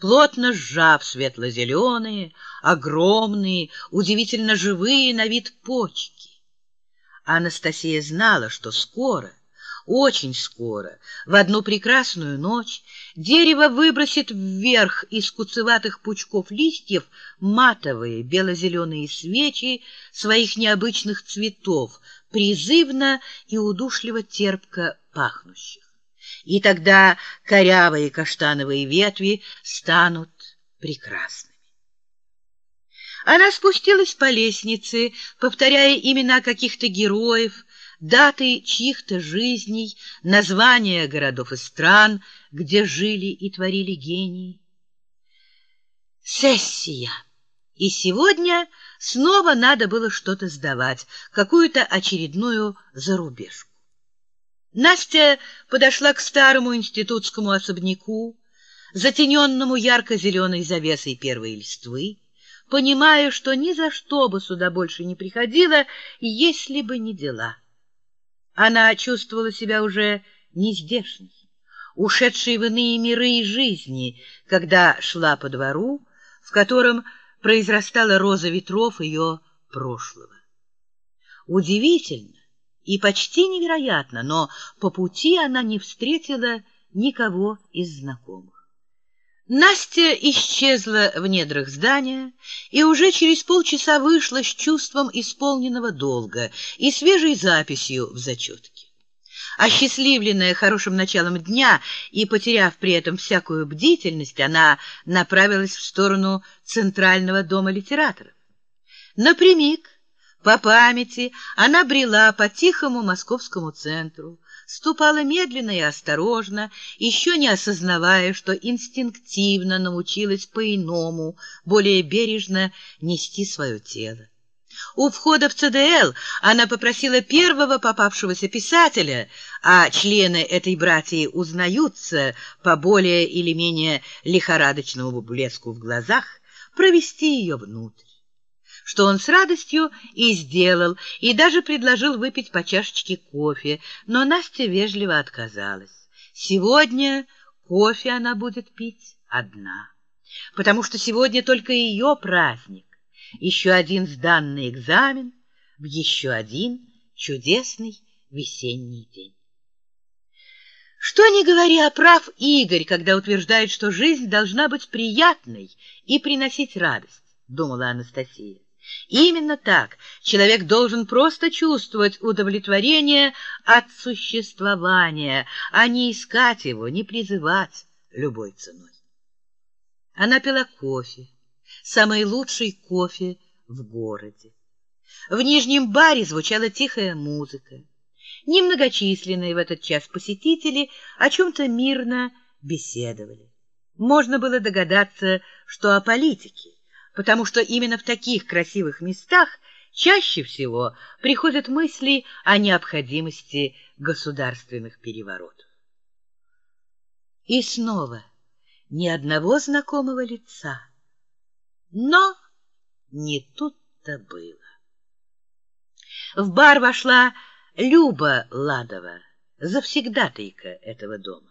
плотно сжав светло-зеленые, огромные, удивительно живые на вид почки. Анастасия знала, что скоро, очень скоро, в одну прекрасную ночь, дерево выбросит вверх из куцеватых пучков листьев матовые бело-зеленые свечи своих необычных цветов, призывно и удушливо терпко пахнущих. И тогда корявые каштановые ветви станут прекрасными. Она спустилась по лестнице, повторяя имена каких-то героев, даты чьих-то жизней, названия городов и стран, где жили и творили гении. Сессия. И сегодня снова надо было что-то сдавать, какую-то очередную зарубежку. Настя подошла к старому институтскому особняку, затененному ярко-зеленой завесой первой листвы, понимая, что ни за что бы сюда больше не приходила, если бы не дела. Она чувствовала себя уже нездешней, ушедшей в иные миры и жизни, когда шла по двору, в котором произрастала роза ветров ее прошлого. Удивительно и почти невероятно, но по пути она не встретила никого из знакомых. Настя исчезла в недрах здания и уже через полчаса вышла с чувством исполненного долга и свежей записью в зачетке. Осчастливленная хорошим началом дня и потеряв при этом всякую бдительность, она направилась в сторону Центрального дома литераторов. Напрямик, по памяти, она брела по тихому московскому центру, ступала медленно и осторожно, еще не осознавая, что инстинктивно научилась по-иному, более бережно нести свое тело. У входа в ЦДЛ она попросила первого попавшегося писателя, а члены этой братьи узнаются по более или менее лихорадочному блеску в глазах, провести ее внутрь что он с радостью и сделал, и даже предложил выпить по чашечке кофе, но Настя вежливо отказалась. Сегодня кофе она будет пить одна, потому что сегодня только ее праздник, еще один сданный экзамен в еще один чудесный весенний день. Что не говоря, прав Игорь, когда утверждает, что жизнь должна быть приятной и приносить радость, думала Анастасия. Именно так человек должен просто чувствовать удовлетворение от существования, а не искать его, не призывать любой ценой. Она пила кофе, самый лучший кофе в городе. В нижнем баре звучала тихая музыка. Немногочисленные в этот час посетители о чем-то мирно беседовали. Можно было догадаться, что о политике потому что именно в таких красивых местах чаще всего приходят мысли о необходимости государственных переворотов. И снова ни одного знакомого лица. Но не тут-то было. В бар вошла Люба Ладова, завсегдатайка этого дома.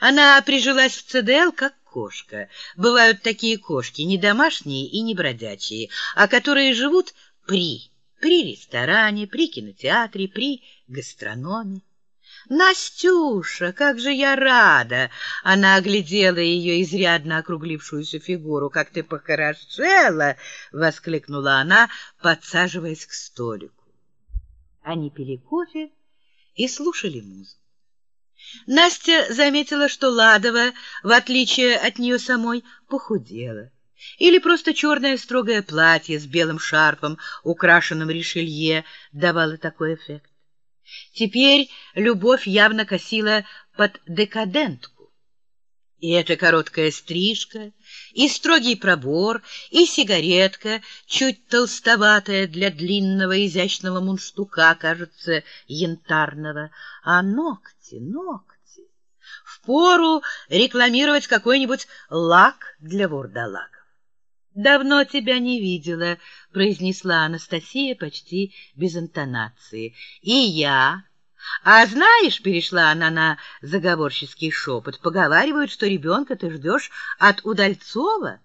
Она прижилась в ЦДЛ как кошка. Бывают такие кошки, не домашние и не бродячие, а которые живут при, при ресторане, при кинотеатре, при гастрономе. «Настюша, как же я рада!» Она оглядела ее изрядно округлившуюся фигуру. «Как ты похорошела!» — воскликнула она, подсаживаясь к столику. Они пили кофе и слушали музыку. Настя заметила, что Ладова, в отличие от нее самой, похудела. Или просто черное строгое платье с белым шарфом, украшенным решелье, давало такой эффект. Теперь любовь явно косила под декадентку. И эта короткая стрижка, и строгий пробор, и сигаретка, чуть толстоватая для длинного изящного мундштука, кажется, янтарного, а ногти, ногти. Впору рекламировать какой-нибудь лак для вурдалаков. «Давно тебя не видела», — произнесла Анастасия почти без интонации. «И я. А знаешь, перешла она на заговорческий шепот, поговаривают, что ребенка ты ждешь от Удальцова.